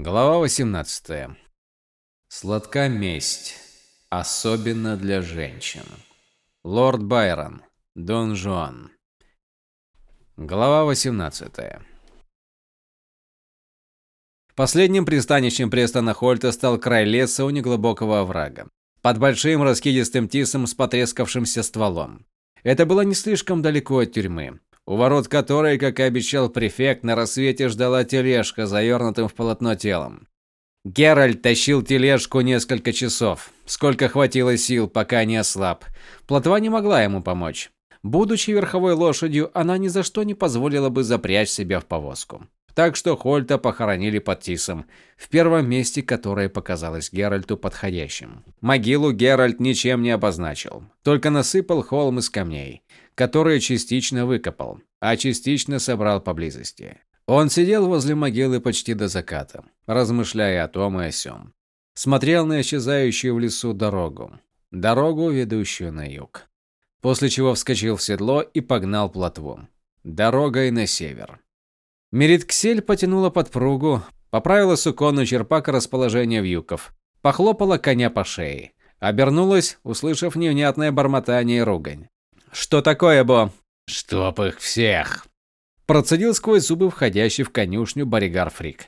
Глава 18. Сладка месть, особенно для женщин. Лорд Байрон, Дон Жуан. Глава 18. Последним пристанищем Престона Хольта стал край леса у неглубокого оврага, под большим раскидистым тисом с потрескавшимся стволом. Это было не слишком далеко от тюрьмы, у ворот которой, как и обещал префект, на рассвете ждала тележка, завернутым в полотно телом. Геральт тащил тележку несколько часов, сколько хватило сил, пока не ослаб. Плотва не могла ему помочь. Будучи верховой лошадью, она ни за что не позволила бы запрячь себя в повозку. Так что Хольта похоронили под Тисом, в первом месте, которое показалось Геральту подходящим. Могилу Геральт ничем не обозначил, только насыпал холм из камней которые частично выкопал, а частично собрал поблизости. Он сидел возле могилы почти до заката, размышляя о том и о сём. Смотрел на исчезающую в лесу дорогу. Дорогу, ведущую на юг. После чего вскочил в седло и погнал плотву. Дорогой на север. Меритксель потянула подпругу, поправила суконный черпак расположения вьюков, похлопала коня по шее. Обернулась, услышав невнятное бормотание и ругань. «Что такое, Бо?» «Чтоб их всех!» Процедил сквозь зубы входящий в конюшню Боригар Фрик.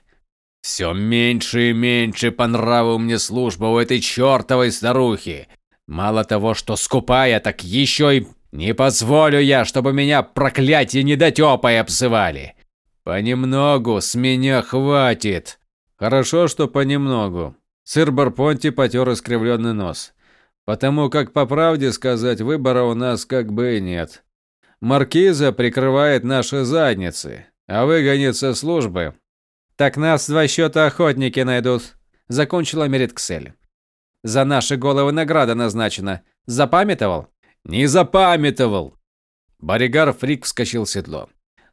«Все меньше и меньше по нраву мне служба у этой чертовой старухи. Мало того, что скупая, так еще и не позволю я, чтобы меня проклятие недотепой обзывали. Понемногу с меня хватит». «Хорошо, что понемногу». Сыр Барпонти потер искривленный нос. Потому как, по правде сказать, выбора у нас как бы и нет. Маркиза прикрывает наши задницы, а выгонит со службы. Так нас два счета охотники найдут, закончила Меритксель. За наши головы награда назначена. Запамятовал? Не запамятовал. Боригар Фрик вскочил в седло.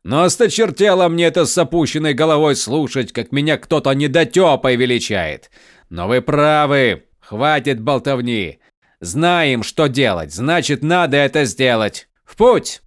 Но осточертело мне это с опущенной головой слушать, как меня кто-то недотёпой величает. Но вы правы, хватит болтовни. Знаем, что делать, значит, надо это сделать. В путь!»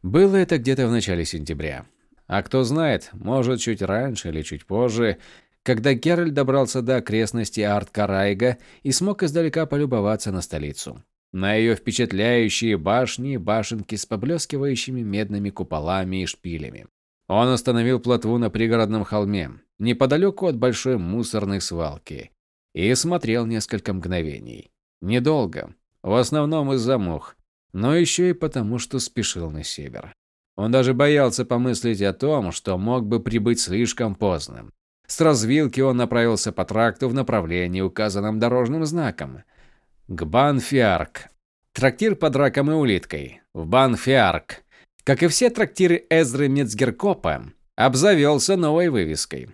Было это где-то в начале сентября. А кто знает, может, чуть раньше или чуть позже, когда Геральт добрался до окрестностей Арт-Карайга и смог издалека полюбоваться на столицу. На ее впечатляющие башни и башенки с поблескивающими медными куполами и шпилями. Он остановил плотву на пригородном холме, неподалеку от большой мусорной свалки, и смотрел несколько мгновений. Недолго, в основном из-за мух, но еще и потому, что спешил на север. Он даже боялся помыслить о том, что мог бы прибыть слишком поздно. С развилки он направился по тракту в направлении, указанном дорожным знаком. К Банфиарк. Трактир под раком и улиткой. В Банфиарк. Как и все трактиры Эзры Мецгеркопа, обзавелся новой вывеской.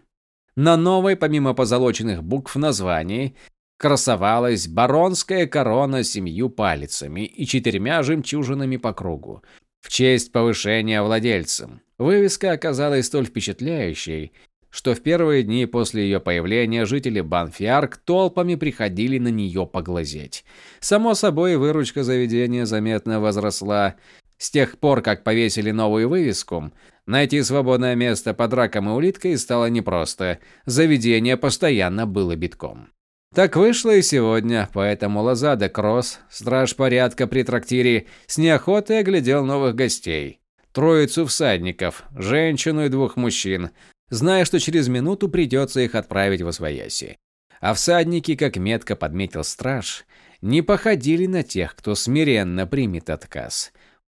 На новой, помимо позолоченных букв названии, красовалась баронская корона с семью палицами и четырьмя жемчужинами по кругу, в честь повышения владельцам. Вывеска оказалась столь впечатляющей, что в первые дни после ее появления жители Банфиарк толпами приходили на нее поглазеть. Само собой, выручка заведения заметно возросла. С тех пор, как повесили новую вывеску, Найти свободное место под раком и улиткой стало непросто. Заведение постоянно было битком. Так вышло и сегодня, поэтому Лозада Кросс, страж порядка при трактире, с неохотой оглядел новых гостей. Троицу всадников, женщину и двух мужчин, зная, что через минуту придется их отправить в Освояси. А всадники, как метко подметил страж, не походили на тех, кто смиренно примет отказ.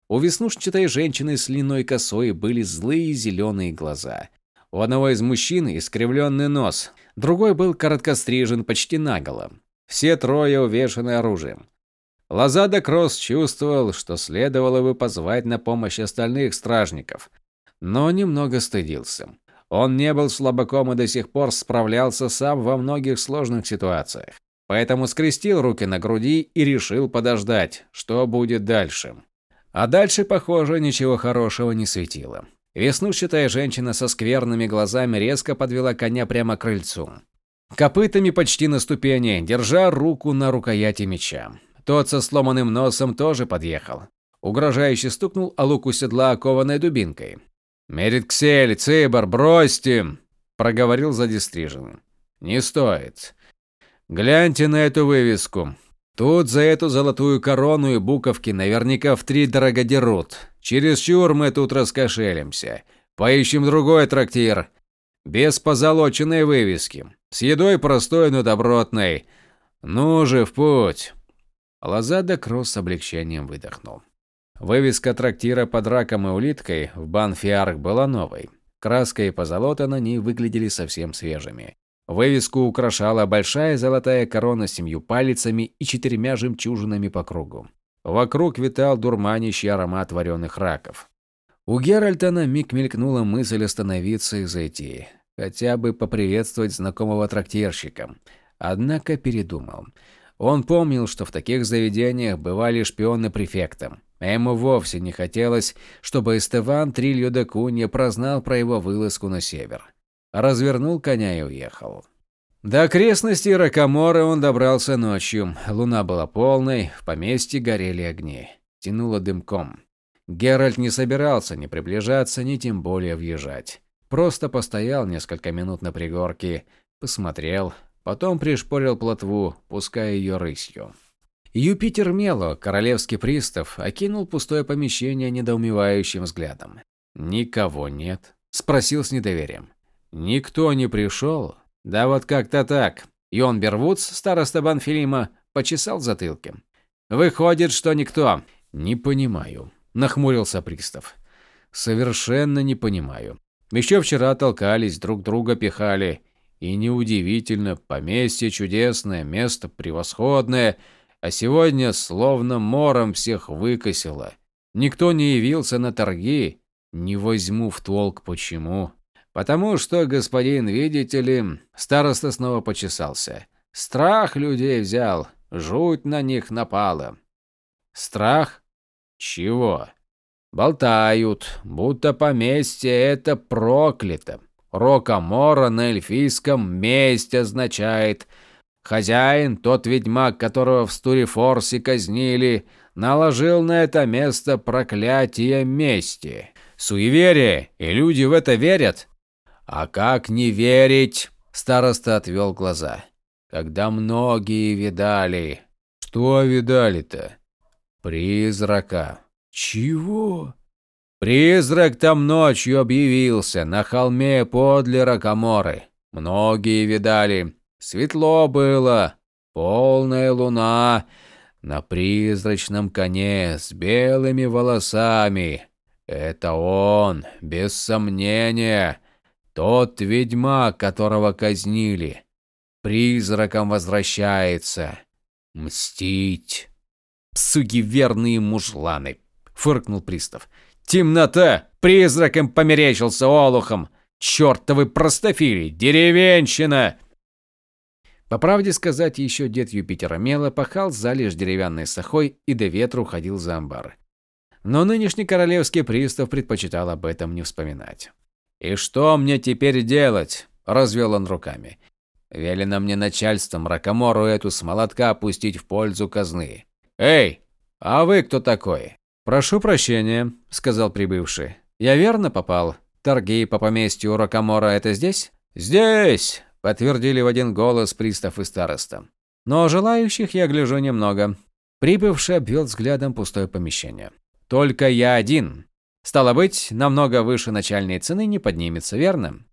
У веснушчатой женщины с длинной косой были злые зеленые глаза. У одного из мужчин искривленный нос, другой был короткострижен почти наголо. Все трое увешаны оружием. Лазада Кросс чувствовал, что следовало бы позвать на помощь остальных стражников, но немного стыдился. Он не был слабаком и до сих пор справлялся сам во многих сложных ситуациях. Поэтому скрестил руки на груди и решил подождать, что будет дальше. А дальше, похоже, ничего хорошего не светило. Веснушчатая женщина со скверными глазами резко подвела коня прямо к крыльцу. Копытами почти на ступени, держа руку на рукояти меча. Тот со сломанным носом тоже подъехал. Угрожающе стукнул о луку седла окованной дубинкой. «Меритксель, Цибор, бросьте!» – проговорил задистриженный. «Не стоит. Гляньте на эту вывеску. Тут за эту золотую корону и буковки наверняка в три дорого дерут. Чересчур мы тут раскошелимся. Поищем другой трактир. Без позолоченной вывески. С едой простой, но добротной. Ну же, в путь!» Лозада Кросс с облегчением выдохнул. Вывеска трактира под раком и улиткой в Банфиарх была новой. Краска и позолота на ней выглядели совсем свежими. Вывеску украшала большая золотая корона с семью палицами и четырьмя жемчужинами по кругу. Вокруг витал дурманящий аромат вареных раков. У Геральта на миг мелькнула мысль остановиться и зайти. Хотя бы поприветствовать знакомого трактирщика. Однако передумал. Он помнил, что в таких заведениях бывали шпионы префекта. А ему вовсе не хотелось, чтобы Эстеван Трильо де Кунья прознал про его вылазку на север. Развернул коня и уехал. До окрестностей Ракамора он добрался ночью. Луна была полной, в поместье горели огни. Тянуло дымком. Геральт не собирался ни приближаться, ни тем более въезжать. Просто постоял несколько минут на пригорке, посмотрел, потом пришпорил плотву, пуская ее рысью. Юпитер Мело, королевский пристав, окинул пустое помещение недоумевающим взглядом. «Никого нет?» – спросил с недоверием. «Никто не пришел?» «Да вот как-то так». Йон Бервудс, староста Банфилима, почесал затылки. «Выходит, что никто». «Не понимаю», – нахмурился пристав. «Совершенно не понимаю. Еще вчера толкались, друг друга пихали. И неудивительно, поместье чудесное, место превосходное, а сегодня словно мором всех выкосило. Никто не явился на торги. Не возьму в толк почему. Потому что, господин, видите ли, староста снова почесался. Страх людей взял, жуть на них напала. Страх? Чего? Болтают, будто поместье это проклято. Рокамора на эльфийском «месть» означает. Хозяин, тот ведьмак, которого в Стурифорсе казнили, наложил на это место проклятие мести. Суеверие, и люди в это верят. А как не верить? Староста отвел глаза. Когда многие видали. Что видали-то? Призрака. Чего? Призрак там ночью объявился на холме подле Ракаморы. Многие видали. Светло было, полная луна, на призрачном коне с белыми волосами. Это он, без сомнения, тот ведьмак, которого казнили. Призраком возвращается. Мстить. Суги верные мужланы, фыркнул пристав. Темнота! Призраком померещился олухом! Чёртовы простофили! Деревенщина!» По правде сказать, еще дед Юпитера Мела пахал залежь деревянной сахой и до ветру ходил за амбар. Но нынешний королевский пристав предпочитал об этом не вспоминать. «И что мне теперь делать?» – развел он руками. «Велено мне начальством Ракомору эту с молотка опустить в пользу казны. Эй, а вы кто такой?» «Прошу прощения», – сказал прибывший. «Я верно попал? Торги по поместью Рокамора – это здесь?» «Здесь!» – подтвердили в один голос пристав и староста. «Но желающих я гляжу немного». Прибывший обвел взглядом пустое помещение. «Только я один. Стало быть, намного выше начальной цены не поднимется, верно?»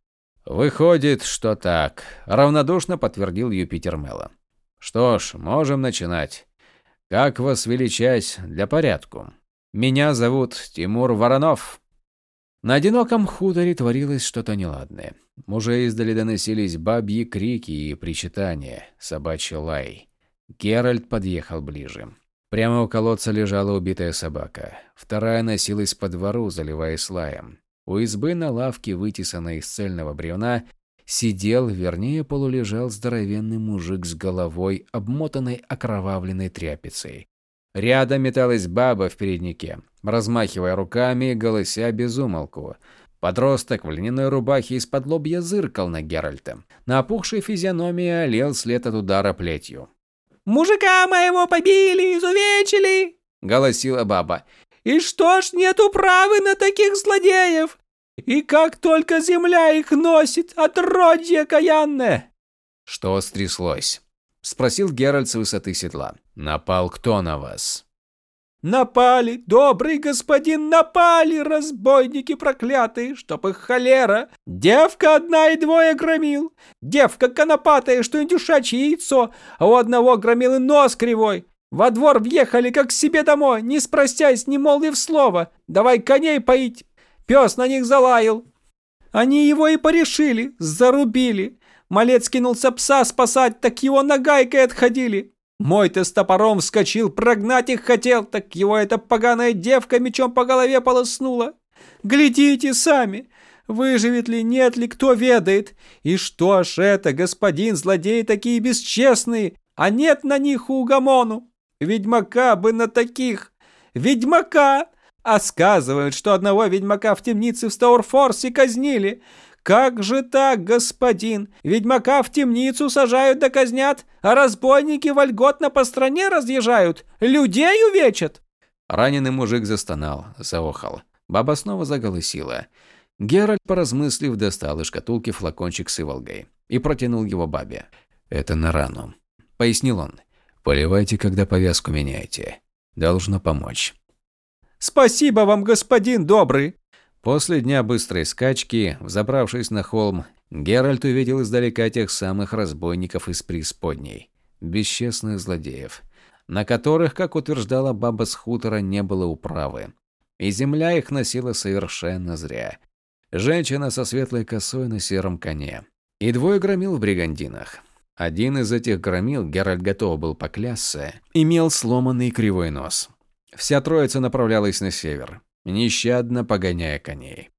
«Выходит, что так», – равнодушно подтвердил Юпитер Мела. «Что ж, можем начинать. Как вас величать для порядку?» Меня зовут Тимур Воронов. На одиноком хуторе творилось что-то неладное. Уже издали доносились бабьи крики и причитания, собачий лай. Геральт подъехал ближе. Прямо у колодца лежала убитая собака. Вторая носилась по двору, заливаясь лаем. У избы на лавке, вытесанной из цельного бревна, сидел, вернее полулежал здоровенный мужик с головой, обмотанной окровавленной тряпицей. Рядом металась баба в переднике, размахивая руками и голося безумолку. Подросток в льняной рубахе из-под лобья зыркал на Геральта. На опухшей физиономии олел след от удара плетью. «Мужика моего побили, изувечили!» – голосила баба. «И что ж нету правы на таких злодеев? И как только земля их носит, отродье каянное!» «Что стряслось?» – спросил Геральт с высоты седла. «Напал кто на вас?» Напали, добрый господин, напали, разбойники проклятые, чтоб их холера. Девка одна и двое громил. Девка конопатая, что индюшачье яйцо, а у одного громил и нос кривой. Во двор въехали, как к себе домой, не спростясь, не молвив слова. Давай коней поить. Пес на них залаял. Они его и порешили, зарубили. Малец кинулся пса спасать, так его нагайкой отходили. Мой-то с топором вскочил, прогнать их хотел, так его эта поганая девка мечом по голове полоснула. Глядите сами, выживет ли, нет ли, кто ведает. И что ж это, господин, злодеи такие бесчестные, а нет на них угомону. Ведьмака бы на таких. Ведьмака! А сказывают, что одного ведьмака в темнице в Стаурфорсе казнили. «Как же так, господин? Ведьмака в темницу сажают да казнят, а разбойники вольготно по стране разъезжают, людей увечат!» Раненый мужик застонал, заохал. Баба снова заголосила. Геральт, поразмыслив, достал из шкатулки флакончик с иволгой и протянул его бабе. «Это на рану», — пояснил он. «Поливайте, когда повязку меняете. Должно помочь». «Спасибо вам, господин добрый!» После дня быстрой скачки, взобравшись на холм, Геральт увидел издалека тех самых разбойников из преисподней, бесчестных злодеев, на которых, как утверждала баба с хутора, не было управы. И земля их носила совершенно зря. Женщина со светлой косой на сером коне. И двое громил в бригандинах. Один из этих громил, Геральт готов был поклясться, имел сломанный кривой нос. Вся троица направлялась на север нещадно погоняя коней.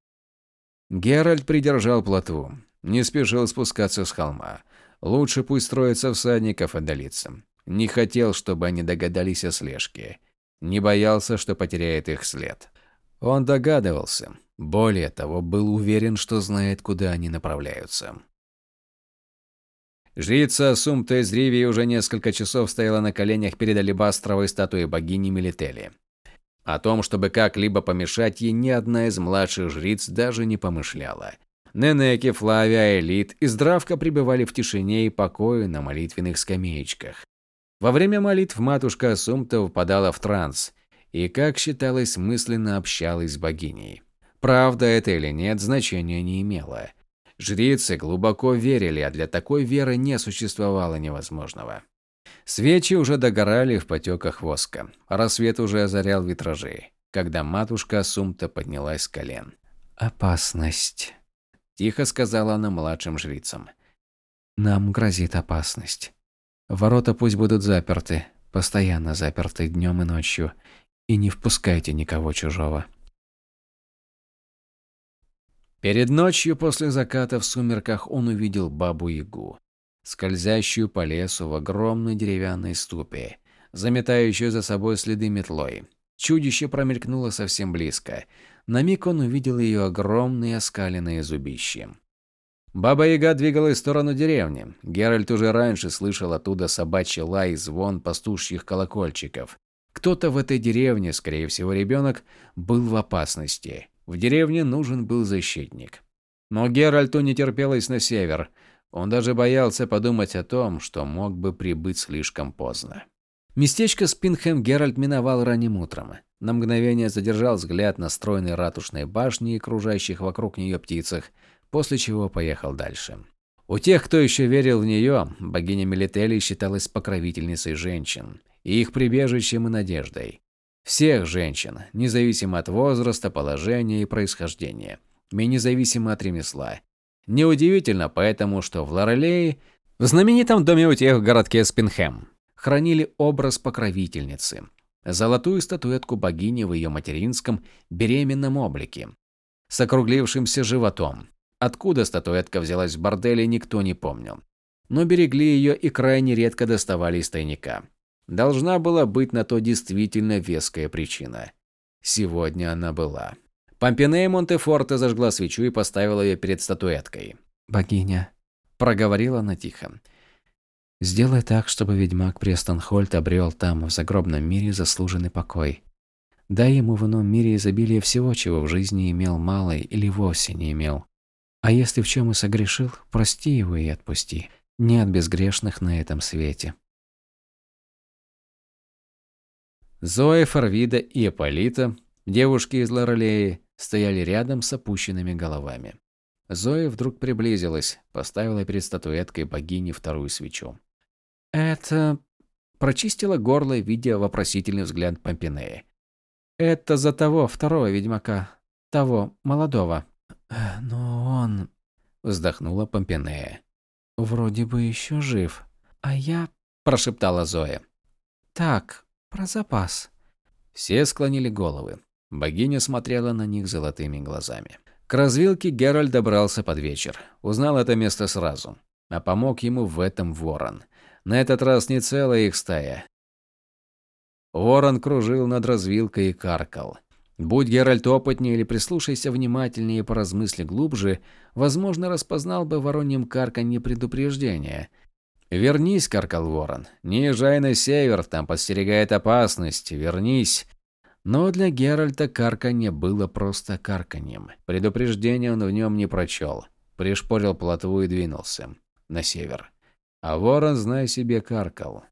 Геральт придержал плотву, не спешил спускаться с холма. Лучше пусть строится всадников отдалится. Не хотел, чтобы они догадались о слежке. Не боялся, что потеряет их след. Он догадывался. Более того, был уверен, что знает, куда они направляются. Жрица Сумта из Ривии уже несколько часов стояла на коленях перед алебастровой статуей богини Мелители. О том, чтобы как-либо помешать ей, ни одна из младших жриц даже не помышляла. Ненеки, Флавия, Элит и Здравка пребывали в тишине и покое на молитвенных скамеечках. Во время молитв матушка Асумта впадала в транс и, как считалось, мысленно общалась с богиней. Правда это или нет, значения не имело. Жрицы глубоко верили, а для такой веры не существовало невозможного. Свечи уже догорали в потеках воска. Рассвет уже озарял витражи, когда матушка Сумта поднялась с колен. «Опасность», – тихо сказала она младшим жрицам. «Нам грозит опасность. Ворота пусть будут заперты, постоянно заперты днем и ночью, и не впускайте никого чужого». Перед ночью после заката в сумерках он увидел бабу-ягу скользящую по лесу в огромной деревянной ступе, заметающую за собой следы метлой. Чудище промелькнуло совсем близко. На миг он увидел ее огромные оскаленные зубища. Баба-яга двигалась в сторону деревни. Геральт уже раньше слышал оттуда собачий лай и звон пастушьих колокольчиков. Кто-то в этой деревне, скорее всего ребенок, был в опасности. В деревне нужен был защитник. Но Геральту не терпелось на север. Он даже боялся подумать о том, что мог бы прибыть слишком поздно. Местечко Спинхэм Геральт миновал ранним утром. На мгновение задержал взгляд на стройной ратушной башни и кружащих вокруг нее птицах, после чего поехал дальше. У тех, кто еще верил в нее, богиня Мелители считалась покровительницей женщин, и их прибежищем и надеждой. Всех женщин, независимо от возраста, положения и происхождения, и независимо от ремесла, Неудивительно поэтому, что в Лорелее, в знаменитом доме у тех в городке Спинхэм, хранили образ покровительницы, золотую статуэтку богини в ее материнском беременном облике, с округлившимся животом. Откуда статуэтка взялась в борделе, никто не помнил. Но берегли ее и крайне редко доставали из тайника. Должна была быть на то действительно веская причина. Сегодня она была. Помпинея Монтефорте зажгла свечу и поставила ее перед статуэткой. «Богиня», – проговорила она тихо, – «сделай так, чтобы ведьмак Престонхольд обрел там, в загробном мире, заслуженный покой. Дай ему в ином мире изобилие всего, чего в жизни имел малый или вовсе не имел. А если в чем и согрешил, прости его и отпусти. Нет безгрешных на этом свете. Зоя, Фарвида и Аполита, девушки из Лорелеи, стояли рядом с опущенными головами. Зоя вдруг приблизилась, поставила перед статуэткой богини вторую свечу. «Это...» – прочистила горло, видя вопросительный взгляд Помпинеи. «Это за того, второго ведьмака. Того, молодого». «Но он...» – вздохнула Помпинея. «Вроде бы еще жив. А я...» – прошептала Зоя. «Так, про запас». Все склонили головы. Богиня смотрела на них золотыми глазами. К развилке Геральт добрался под вечер. Узнал это место сразу. А помог ему в этом ворон. На этот раз не целая их стая. Ворон кружил над развилкой и каркал. Будь Геральт опытнее или прислушайся внимательнее и поразмысли глубже, возможно, распознал бы вороньем карканье предупреждение – «Вернись», — каркал ворон. «Не езжай на север, там подстерегает опасность. Вернись». Но для Геральта карканье было просто карканьем. Предупреждение он в нем не прочел. Пришпорил плотву и двинулся. На север. А ворон, знай себе, каркал.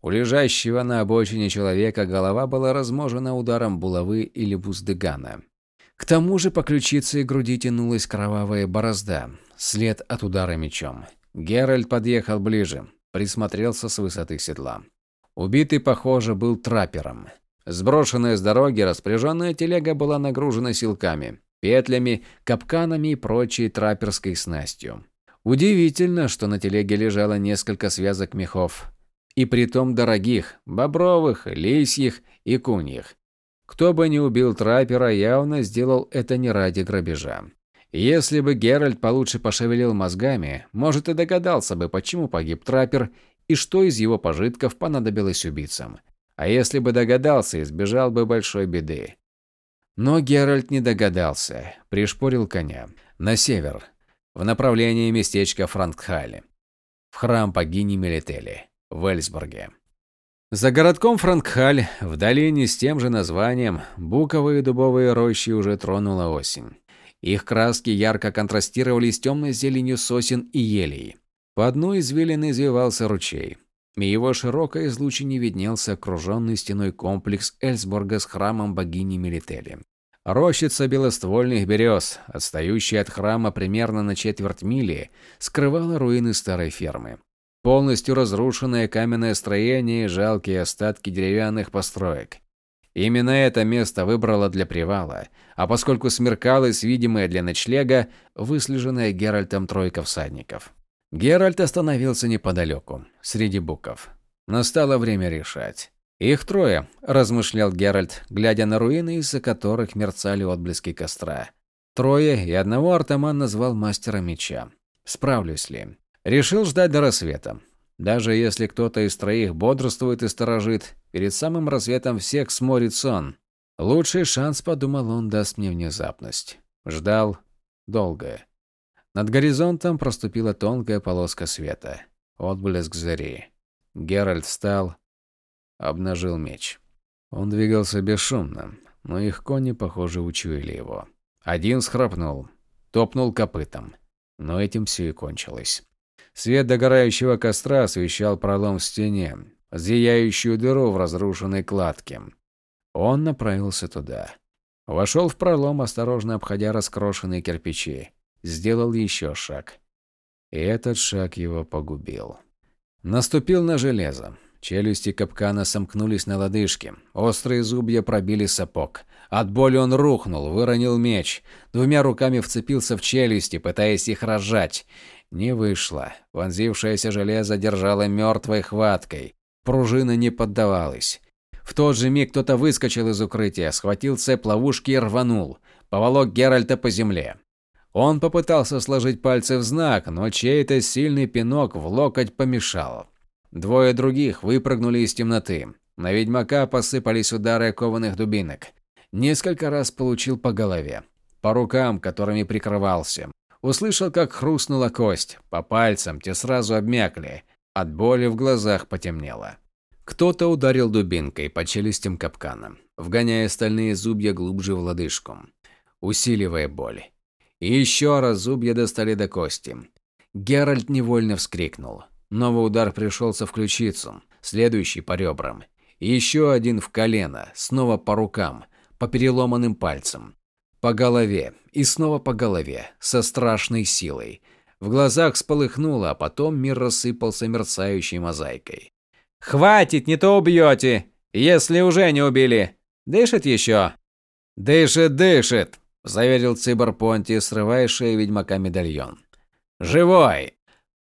У лежащего на обочине человека голова была разможена ударом булавы или буздыгана. К тому же по ключице и груди тянулась кровавая борозда, след от удара мечом. Геральт подъехал ближе, присмотрелся с высоты седла. Убитый, похоже, был траппером. Сброшенная с дороги распряженная телега была нагружена силками, петлями, капканами и прочей трапперской снастью. Удивительно, что на телеге лежало несколько связок мехов. И притом дорогих, бобровых, лисьих и куньих. Кто бы ни убил траппера, явно сделал это не ради грабежа. Если бы Геральт получше пошевелил мозгами, может и догадался бы, почему погиб траппер и что из его пожитков понадобилось убийцам. А если бы догадался, избежал бы большой беды. Но Геральт не догадался, пришпорил коня. На север, в направлении местечка Франкхали, в храм богини Мелители, в Эльсбурге. За городком Франкхаль, в долине с тем же названием, буковые дубовые рощи уже тронула осень. Их краски ярко контрастировали с темной зеленью сосен и елей. По одной извилины извивался ручей. И его широкой излучине виднелся окруженный стеной комплекс Эльсборга с храмом богини Мелители. Рощица белоствольных берез, отстающая от храма примерно на четверть мили, скрывала руины старой фермы. Полностью разрушенное каменное строение и жалкие остатки деревянных построек. Именно это место выбрала для привала, а поскольку смеркалось, видимое для ночлега, выслеженная Геральтом тройка всадников. Геральт остановился неподалеку, среди буков. Настало время решать. «Их трое», – размышлял Геральт, глядя на руины, из-за которых мерцали отблески костра. Трое, и одного Артаман назвал мастера меча. Справлюсь ли? Решил ждать до рассвета. Даже если кто-то из троих бодрствует и сторожит, перед самым рассветом всех сморит сон. Лучший шанс, подумал он, даст мне внезапность. Ждал долго. Над горизонтом проступила тонкая полоска света. Отблеск зари. Геральт встал, обнажил меч. Он двигался бесшумно, но их кони, похоже, учуяли его. Один схрапнул, топнул копытом. Но этим все и кончилось. Свет догорающего костра освещал пролом в стене, зияющую дыру в разрушенной кладке. Он направился туда. Вошел в пролом, осторожно обходя раскрошенные кирпичи. Сделал еще шаг. И этот шаг его погубил. Наступил на железо. Челюсти капкана сомкнулись на лодыжке. Острые зубья пробили сапог. От боли он рухнул, выронил меч. Двумя руками вцепился в челюсти, пытаясь их разжать. Не вышло. Вонзившееся железо держало мертвой хваткой. Пружина не поддавалась. В тот же миг кто-то выскочил из укрытия, схватил цепь ловушки и рванул. Поволок Геральта по земле. Он попытался сложить пальцы в знак, но чей-то сильный пинок в локоть помешал. Двое других выпрыгнули из темноты. На ведьмака посыпались удары кованых дубинок. Несколько раз получил по голове, по рукам, которыми прикрывался. Услышал, как хрустнула кость. По пальцам те сразу обмякли. От боли в глазах потемнело. Кто-то ударил дубинкой по челюстям капкана, вгоняя стальные зубья глубже в лодыжку, усиливая боль. И еще раз зубья достали до кости. Геральт невольно вскрикнул. Новый удар пришелся в ключицу, следующий по ребрам. Еще один в колено, снова по рукам, по переломанным пальцам. По голове и снова по голове, со страшной силой. В глазах сполыхнуло, а потом мир рассыпался мерцающей мозаикой. «Хватит, не то убьете, если уже не убили. Дышит еще?» «Дышит, дышит», – заверил Цибор Понти, срывая шею ведьмака медальон. «Живой!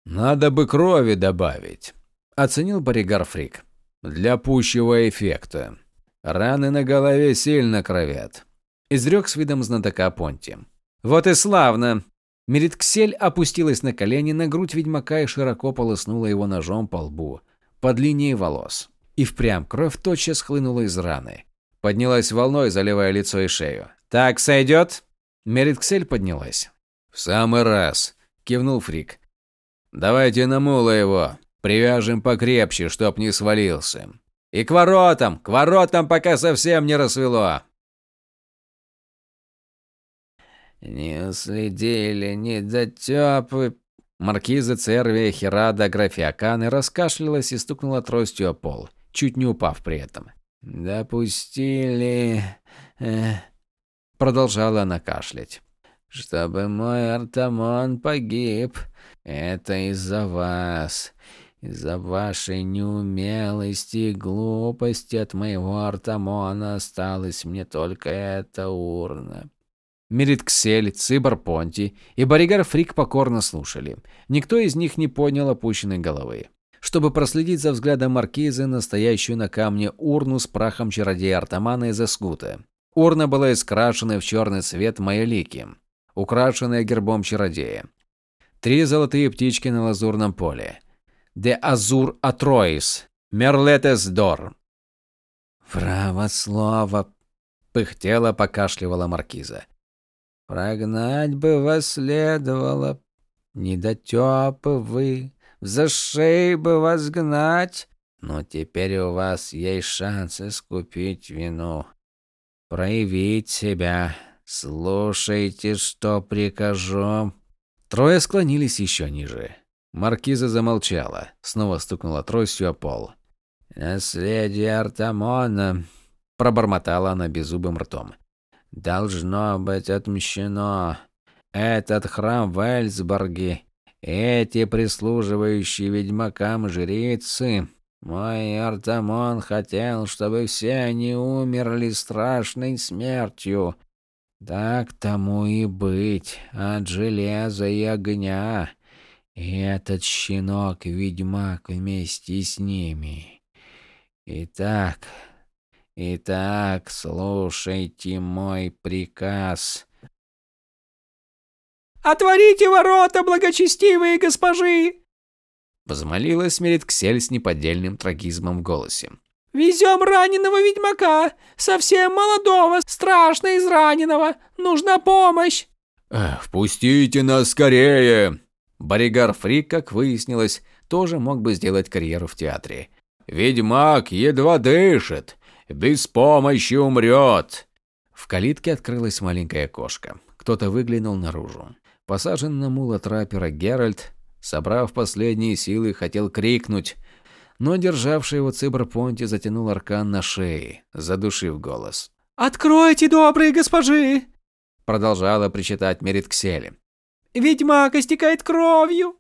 Надо бы крови добавить», – оценил Боригар Фрик. «Для пущего эффекта. Раны на голове сильно кровят», – изрек с видом знатока Понти. «Вот и славно!» Меритксель опустилась на колени на грудь ведьмака и широко полоснула его ножом по лбу, под линией волос. И впрямь кровь тотчас хлынула из раны. Поднялась волной, заливая лицо и шею. «Так сойдет?» Меритксель поднялась. «В самый раз», – кивнул Фрик. «Давайте на мула его. Привяжем покрепче, чтоб не свалился. И к воротам, к воротам, пока совсем не рассвело». «Не уследили, не дотёпы...» Маркиза Цервия Херада Графиаканы раскашлялась и стукнула тростью о пол, чуть не упав при этом. «Допустили...» э... Продолжала она кашлять. «Чтобы мой Артамон погиб. Это из-за вас. Из-за вашей неумелости и глупости от моего Артамона осталась мне только эта урна. Меритксель, Цибар Понти и Боригар Фрик покорно слушали. Никто из них не поднял опущенной головы. Чтобы проследить за взглядом маркизы, настоящую на камне урну с прахом чародея Артамана из Эскута. Урна была искрашена в черный цвет майолики, украшенная гербом чародея. Три золотые птички на лазурном поле. «De Azur Atrois», «Merletes Dor». «Право слово», – пыхтела, покашливала маркиза. Прогнать бы вас следовало, недотёпы вы, за шеи бы вас гнать, но теперь у вас есть шанс искупить вину, проявить себя. Слушайте, что прикажу. Трое склонились еще ниже. Маркиза замолчала, снова стукнула тростью о пол. «Наследие Артамона», – пробормотала она беззубым ртом должно быть отмщено. Этот храм в Эльсборге, эти прислуживающие ведьмакам жрицы, мой Артамон хотел, чтобы все они умерли страшной смертью. Так тому и быть, от железа и огня. И этот щенок-ведьмак вместе с ними. Итак, Итак, слушайте мой приказ. «Отворите ворота, благочестивые госпожи!» Возмолилась Меритксель с неподдельным трагизмом в голосе. «Везем раненого ведьмака, совсем молодого, страшно израненного. Нужна помощь!» «Впустите нас скорее!» Боригар Фрик, как выяснилось, тоже мог бы сделать карьеру в театре. «Ведьмак едва дышит без помощи умрет!» В калитке открылось маленькое окошко. Кто-то выглянул наружу. Посажен на мула траппера Геральт, собрав последние силы, хотел крикнуть, но державший его Цибр Понти затянул аркан на шее, задушив голос. «Откройте, добрые госпожи!» Продолжала причитать Меритксели. «Ведьмак истекает кровью!»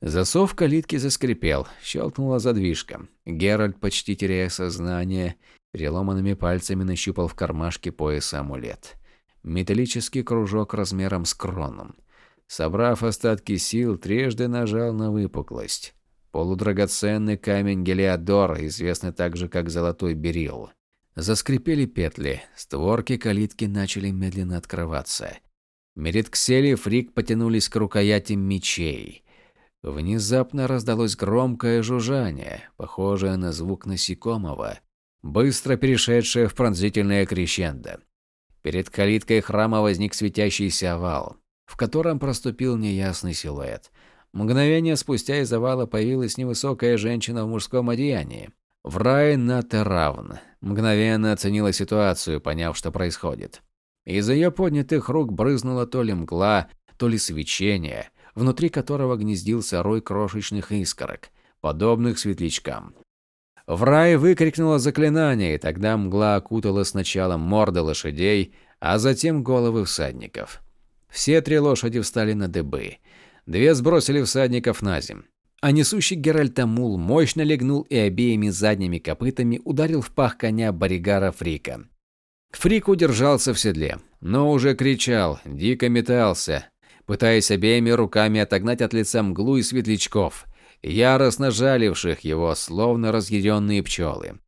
Засов калитки заскрипел, щелкнула задвижка. Геральт, почти теряя сознание, Переломанными пальцами нащупал в кармашке пояса амулет. Металлический кружок размером с кроном. Собрав остатки сил, трижды нажал на выпуклость. Полудрагоценный камень Гелиодор, известный также как Золотой Берил. Заскрипели петли, створки калитки начали медленно открываться. Меритксели и Фрик потянулись к рукоятям мечей. Внезапно раздалось громкое жужжание, похожее на звук насекомого, быстро перешедшее в пронзительное крещендо. Перед калиткой храма возник светящийся овал, в котором проступил неясный силуэт. Мгновение спустя из овала появилась невысокая женщина в мужском одеянии. Врай Натеравн мгновенно оценила ситуацию, поняв, что происходит. Из ее поднятых рук брызнула то ли мгла, то ли свечение, внутри которого гнездился рой крошечных искорок, подобных светлячкам. Врай выкрикнула заклинание, и тогда мгла окутала сначала морды лошадей, а затем головы всадников. Все три лошади встали на дыбы. Две сбросили всадников на земь. А несущий Геральта мул мощно легнул и обеими задними копытами ударил в пах коня Боригара Фрика. Фрик удержался в седле, но уже кричал, дико метался, пытаясь обеими руками отогнать от лица мглу и светлячков, яростно жаливших его, словно разъяренные пчелы.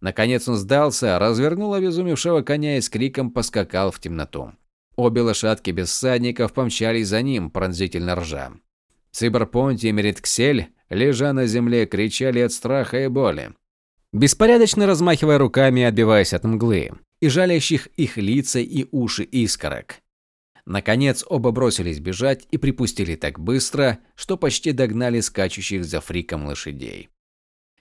Наконец он сдался, развернул обезумевшего коня и с криком поскакал в темноту. Обе лошадки без всадников помчались за ним, пронзительно ржа. Циберпонти и Меритксель, лежа на земле, кричали от страха и боли, беспорядочно размахивая руками и отбиваясь от мглы, и жалящих их лица и уши искорок. Наконец оба бросились бежать и припустили так быстро, что почти догнали скачущих за фриком лошадей.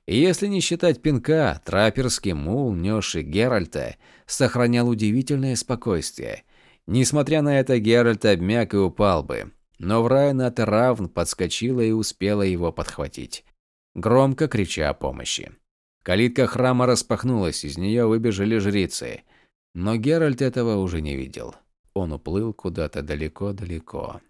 И если не считать пинка, траперский мул, несший Геральта, сохранял удивительное спокойствие. Несмотря на это, Геральт обмяк и упал бы. Но Врайна Равн подскочила и успела его подхватить, громко крича о помощи. Калитка храма распахнулась, из нее выбежали жрицы. Но Геральт этого уже не видел. Он уплыл куда-то далеко-далеко.